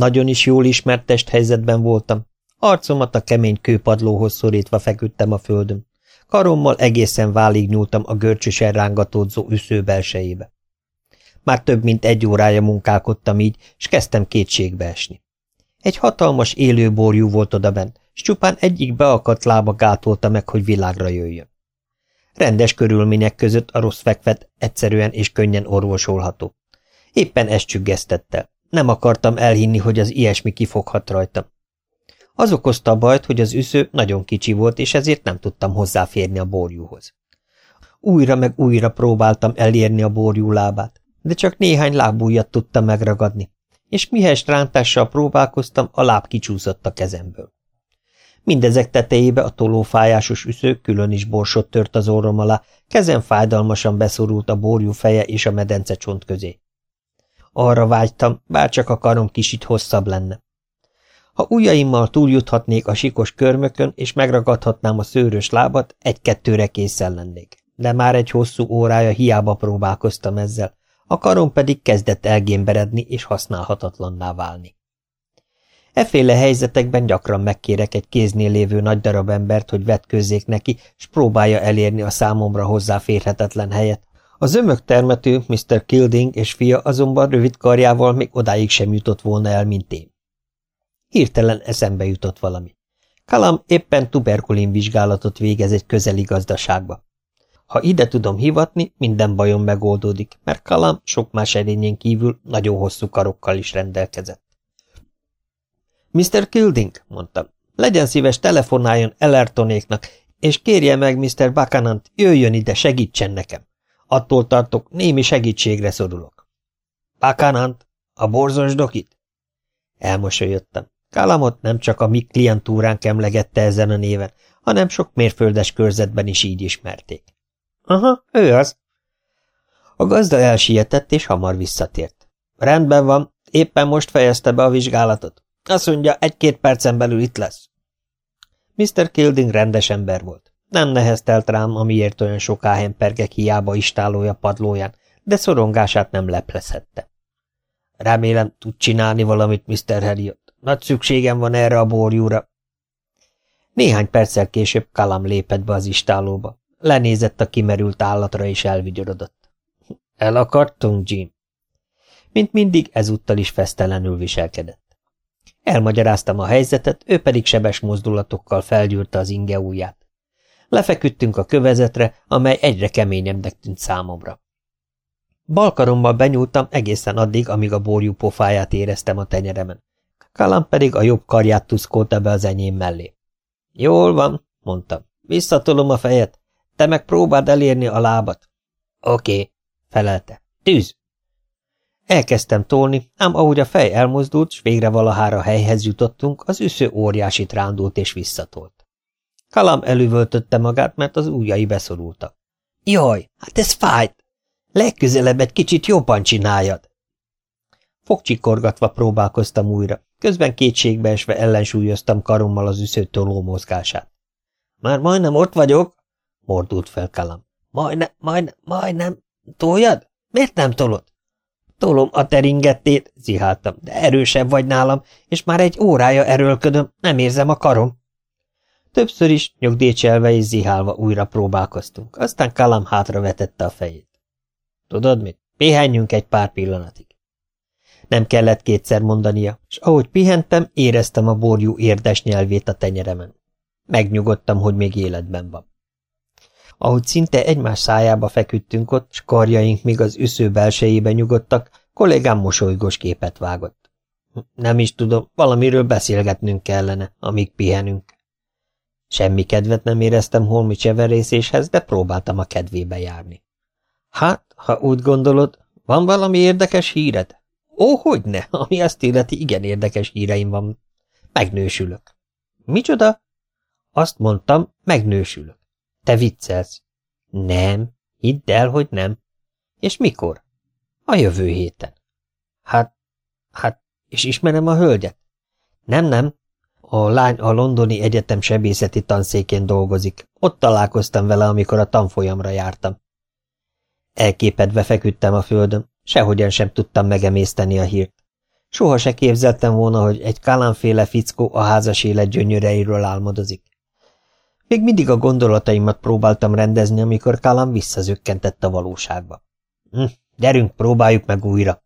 Nagyon is jól ismert testhelyzetben voltam. Arcomat a kemény kőpadlóhoz szorítva feküdtem a földön. Karommal egészen válig nyúltam a görcsösen rángatódzó üsző belsejébe. Már több mint egy órája munkálkodtam így, és kezdtem kétségbe esni. Egy hatalmas élő borjú volt odabent, s csupán egyik beakadt lába gátolta meg, hogy világra jöjjön. Rendes körülmények között a rossz fekvet egyszerűen és könnyen orvosolható. Éppen ezt csüggesztette. Nem akartam elhinni, hogy az ilyesmi kifoghat rajtam. Az okozta a bajt, hogy az üsző nagyon kicsi volt, és ezért nem tudtam hozzáférni a borjúhoz. Újra meg újra próbáltam elérni a borjú lábát, de csak néhány lábújat tudtam megragadni, és mihez rántással próbálkoztam, a láb kicsúszott a kezemből. Mindezek tetejébe a tolófájásos üsző külön is borsot tört az orrom alá, kezem fájdalmasan beszorult a borjú feje és a medence csont közé. Arra vágytam, bár csak a karom kicsit hosszabb lenne. Ha ujjaimmal túljuthatnék a sikos körmökön, és megragadhatnám a szőrös lábat, egy-kettőre készen lennék. De már egy hosszú órája hiába próbálkoztam ezzel, a karom pedig kezdett elgémberedni és használhatatlanná válni. Eféle helyzetekben gyakran megkérek egy kéznél lévő nagy darab embert, hogy vetkőzzék neki, s próbálja elérni a számomra hozzáférhetetlen helyet. A zömök termető Mr. Kilding és fia azonban rövid karjával még odáig sem jutott volna el, mint én. Hirtelen eszembe jutott valami. Kalam éppen tuberkulin vizsgálatot végez egy közeli gazdaságba. Ha ide tudom hivatni, minden bajom megoldódik, mert Kalam sok más erényén kívül nagyon hosszú karokkal is rendelkezett. Mr. Kilding, mondtam, legyen szíves telefonáljon Ellertonéknak, és kérje meg Mr. Bakanant, jöjjön ide, segítsen nekem. Attól tartok, némi segítségre szorulok. Bakanant, a borzos dokit? Elmosolyodtam. Kalamot nem csak a mi klientúránk emlegette ezen a néven, hanem sok mérföldes körzetben is így ismerték. Aha, ő az. A gazda elsietett, és hamar visszatért. Rendben van, éppen most fejezte be a vizsgálatot. Azt mondja, egy-két percen belül itt lesz. Mr. Kilding rendes ember volt. Nem neheztelt rám, amiért olyan soká hempergek hiába istálója padlóján, de szorongását nem leplezhette. Remélem, tud csinálni valamit, Mr. Harriot. Nagy szükségem van erre a borjúra. Néhány perccel később Kalam lépett be az istálóba. Lenézett a kimerült állatra, és elvigyorodott. El akartunk, Jim? Mint mindig, ezúttal is fesztelenül viselkedett. Elmagyaráztam a helyzetet, ő pedig sebes mozdulatokkal felgyűrte az inge ujját. Lefeküdtünk a kövezetre, amely egyre keményebbnek tűnt számomra. Balkarommal benyúltam egészen addig, amíg a borjú pofáját éreztem a tenyeremen. Kalam pedig a jobb karját tuszkolta be az enyém mellé. Jól van, mondtam. Visszatolom a fejet, te meg próbáld elérni a lábat. Oké, felelte. Tűz! Elkezdtem tolni, ám ahogy a fej elmozdult, s végre valahára helyhez jutottunk, az üsző óriásit rándult és visszatolt. Kalam elüvöltötte magát, mert az ujjai beszorultak. Jaj, hát ez fájt! Legközelebb egy kicsit jobban csináljad! Fogcsikorgatva próbálkoztam újra, közben kétségbe esve ellensúlyoztam karommal az üsző toló mozgását. Már majdnem ott vagyok, mordult fel Kalam. Majdnem, majdnem, majdnem. Toljad? Miért nem tolod? Tolom a teringettét, ziháltam, de erősebb vagy nálam, és már egy órája erőlködöm, nem érzem a karom. Többször is nyugdíjcselve és zihálva újra próbálkoztunk, aztán Kalam hátra vetette a fejét. Tudod mit? Pihenjünk egy pár pillanatig. Nem kellett kétszer mondania, és ahogy pihentem, éreztem a borjú érdes nyelvét a tenyeremen. Megnyugodtam, hogy még életben van. Ahogy szinte egymás szájába feküdtünk ott, s karjaink még az üsző belsejébe nyugodtak, kollégám mosolygós képet vágott. Nem is tudom, valamiről beszélgetnünk kellene, amíg pihenünk. Semmi kedvet nem éreztem holmi cseverészéshez, de próbáltam a kedvébe járni. Hát, ha úgy gondolod, van valami érdekes híred? Ó, hogy ne, ami ezt illeti, igen érdekes híreim van. Megnősülök. Micsoda? Azt mondtam, megnősülök. Te viccelsz. Nem, hidd el, hogy nem. És mikor? A jövő héten. Hát, hát, és ismerem a hölgyet? Nem, nem. A lány a londoni egyetem sebészeti tanszékén dolgozik. Ott találkoztam vele, amikor a tanfolyamra jártam. Elképedve feküdtem a földön, sehogyan sem tudtam megemészteni a hírt. Soha se képzeltem volna, hogy egy kalánféle fickó a házas élet gyönyöreiről álmodozik. Még mindig a gondolataimat próbáltam rendezni, amikor Kalán visszazökkentett a valóságba. Hm, gyerünk, próbáljuk meg újra!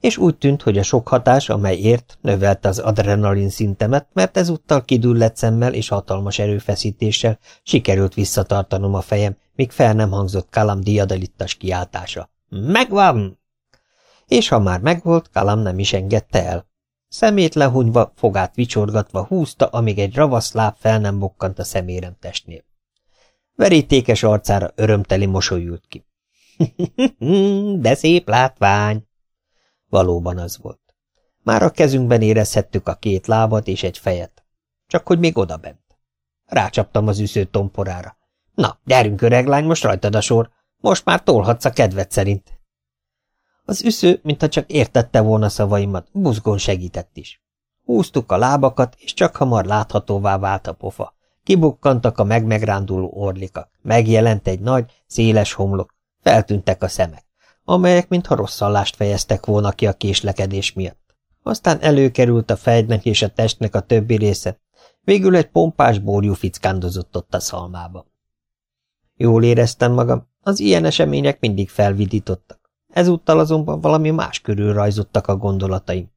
És úgy tűnt, hogy a sok hatás, amely ért, növelte az adrenalin szintemet, mert ezúttal kidüllett szemmel és hatalmas erőfeszítéssel sikerült visszatartanom a fejem, míg fel nem hangzott Kalam diadalittas kiáltása. Megvan! És ha már megvolt, Kalam nem is engedte el. Szemét lehunyva, fogát vicsorgatva húzta, amíg egy ravasz láb fel nem bokkant a szemérem testnél. Verítékes arcára örömteli mosolyult ki. De szép látvány! Valóban az volt. Már a kezünkben érezhettük a két lábat és egy fejet. Csak hogy még odabent. Rácsaptam az üsző tomporára. Na, gyerünk, öreglány, most rajtad a sor. Most már tolhatsz a kedved szerint. Az üsző, mintha csak értette volna szavaimat, buzgón segített is. Húztuk a lábakat, és csak hamar láthatóvá vált a pofa. Kibukkantak a megmegránduló orlikak, megjelent egy nagy, széles homlok, feltűntek a szemek, amelyek mintha rosszallást fejeztek volna ki a késlekedés miatt. Aztán előkerült a fejdnek és a testnek a többi része, végül egy pompás bórjú fickándozott ott a szalmába. Jól éreztem magam, az ilyen események mindig felvidítottak. Ezúttal azonban valami más körül rajzottak a gondolataim.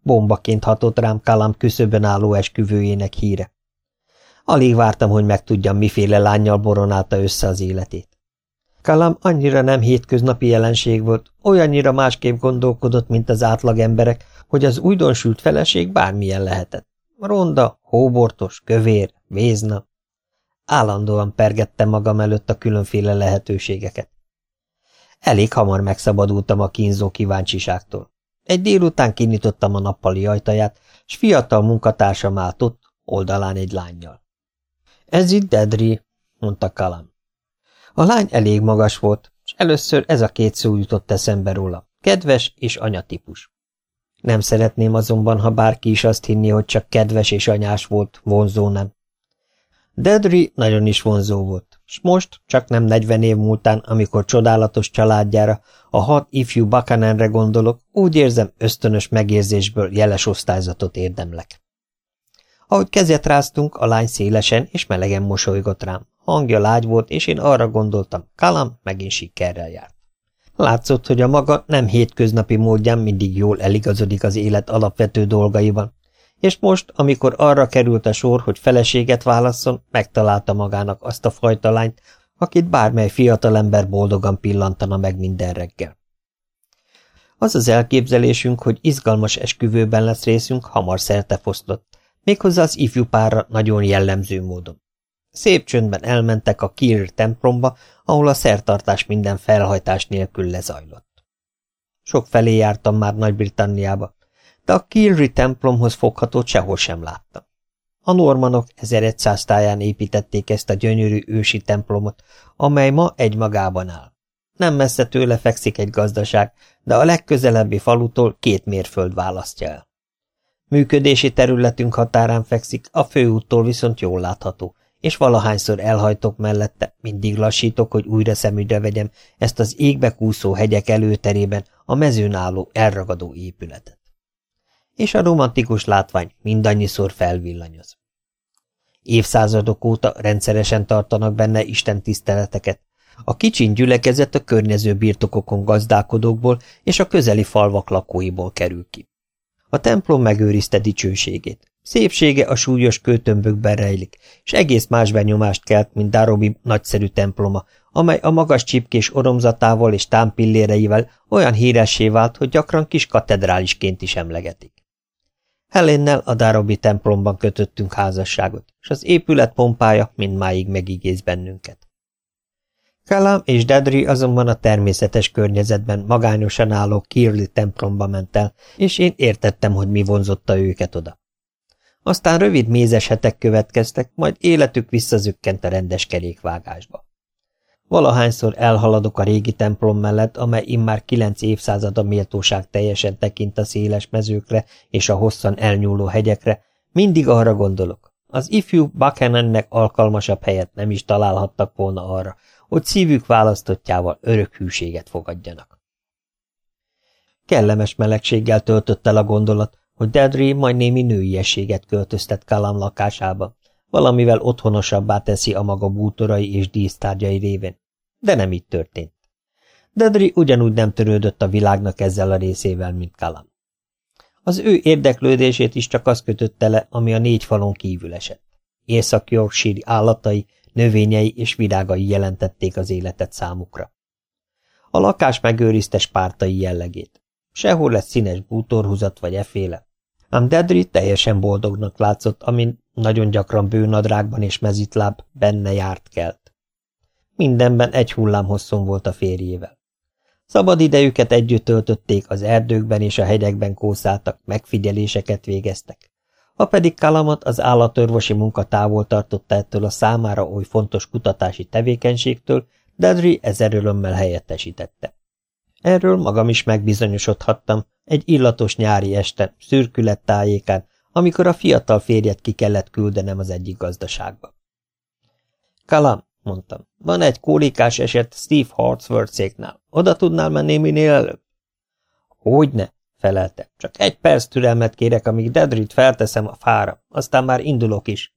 Bombaként hatott rám Kalam küszöbön álló esküvőjének híre. Alig vártam, hogy megtudjam, miféle lányjal boronálta össze az életét. Kalam annyira nem hétköznapi jelenség volt, olyannyira másképp gondolkodott, mint az átlag emberek, hogy az újdonsült feleség bármilyen lehetett. Ronda, hóbortos, kövér, vézna. Állandóan pergettem magam előtt a különféle lehetőségeket. Elég hamar megszabadultam a kínzó kíváncsiságtól. Egy délután kinyitottam a nappali ajtaját, s fiatal munkatársam állt ott, oldalán egy lányjal. – Ez itt Dedri, mondta Kalam. A lány elég magas volt, és először ez a két szó jutott eszembe róla, kedves és anyatípus. Nem szeretném azonban, ha bárki is azt hinni, hogy csak kedves és anyás volt, vonzó nem. Dedri nagyon is vonzó volt, s most, csak nem negyven év múltán, amikor csodálatos családjára, a hat ifjú bakanenre gondolok, úgy érzem, ösztönös megérzésből jeles osztályzatot érdemlek. Ahogy kezet ráztunk, a lány szélesen és melegen mosolygott rám. Hangja lágy volt, és én arra gondoltam, Kalam megint sikerrel járt. Látszott, hogy a maga nem hétköznapi módján mindig jól eligazodik az élet alapvető dolgaiban, és most, amikor arra került a sor, hogy feleséget válasszon, megtalálta magának azt a fajta lányt, akit bármely fiatalember boldogan pillantana meg minden reggel. Az az elképzelésünk, hogy izgalmas esküvőben lesz részünk, hamar fosztott, méghozzá az ifjú párra nagyon jellemző módon. Szép csöndben elmentek a Kir templomba, ahol a szertartás minden felhajtás nélkül lezajlott. Sok felé jártam már Nagy-Britanniába, de a Kilri templomhoz foghatót sehol sem láttam. A normanok 1100 táján építették ezt a gyönyörű ősi templomot, amely ma egymagában áll. Nem messze tőle fekszik egy gazdaság, de a legközelebbi falutól két mérföld választja el. Működési területünk határán fekszik, a főúttól viszont jól látható, és valahányszor elhajtok mellette, mindig lassítok, hogy újra szemügyre vegyem ezt az égbe kúszó hegyek előterében a mezőn álló elragadó épületet és a romantikus látvány mindannyiszor felvillanyoz. Évszázadok óta rendszeresen tartanak benne Isten tiszteleteket. A kicsin gyülekezet a környező birtokokon gazdálkodókból és a közeli falvak lakóiból kerül ki. A templom megőrizte dicsőségét. Szépsége a súlyos kőtömbökben rejlik, és egész más benyomást kelt, mint Darobi nagyszerű temploma, amely a magas csipkés oromzatával és támpilléreivel olyan híressé vált, hogy gyakran kis katedrálisként is emlegetik. Helénnel a Darobi templomban kötöttünk házasságot, és az épület pompája mindmáig megígéz bennünket. Kalam és Dedri azonban a természetes környezetben magányosan álló Kirli templomba ment el, és én értettem, hogy mi vonzotta őket oda. Aztán rövid mézes hetek következtek, majd életük visszazükkent a rendes kerékvágásba. Valahányszor elhaladok a régi templom mellett, amely immár kilenc évszázada méltóság teljesen tekint a széles mezőkre és a hosszan elnyúló hegyekre, mindig arra gondolok. Az ifjú Buchanannek alkalmasabb helyet nem is találhattak volna arra, hogy szívük választottjával örök hűséget fogadjanak. Kellemes melegséggel töltött el a gondolat, hogy Dedri majd némi nőiességet költöztet Kalam lakásába, valamivel otthonosabbá teszi a maga bútorai és dísztárgyai révén. De nem így történt. Dedri ugyanúgy nem törődött a világnak ezzel a részével, mint Kalam. Az ő érdeklődését is csak az kötötte le, ami a négy falon kívül esett. Észak-Yorkshire állatai, növényei és virágai jelentették az életet számukra. A lakás megőrizte spártai jellegét. Sehol lett színes bútorhuzat vagy eféle. Ám Dedri teljesen boldognak látszott, amin nagyon gyakran bőnadrágban és mezitláb benne járt kelt. Mindenben egy hullám hosszon volt a férjével. Szabad idejüket együtt töltötték, az erdőkben és a hegyekben kószáltak, megfigyeléseket végeztek. Ha pedig Kalamat az állatörvosi munka távol tartotta ettől a számára oly fontos kutatási tevékenységtől, Dedri ezer örömmel helyettesítette. Erről magam is megbizonyosodhattam egy illatos nyári este, szürkület tájékán, amikor a fiatal férjet ki kellett küldenem az egyik gazdaságba. Kalam, mondtam, van egy kólikás eset Steve Hartsworth-széknál. Oda tudnál menni minél előbb? Hogyne, felelte. Csak egy perc türelmet kérek, amíg Dedrit felteszem a fára, aztán már indulok is.